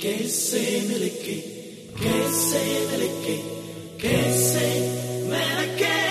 कैसे मिलके कैसे मिलके कैसे मैं कैसे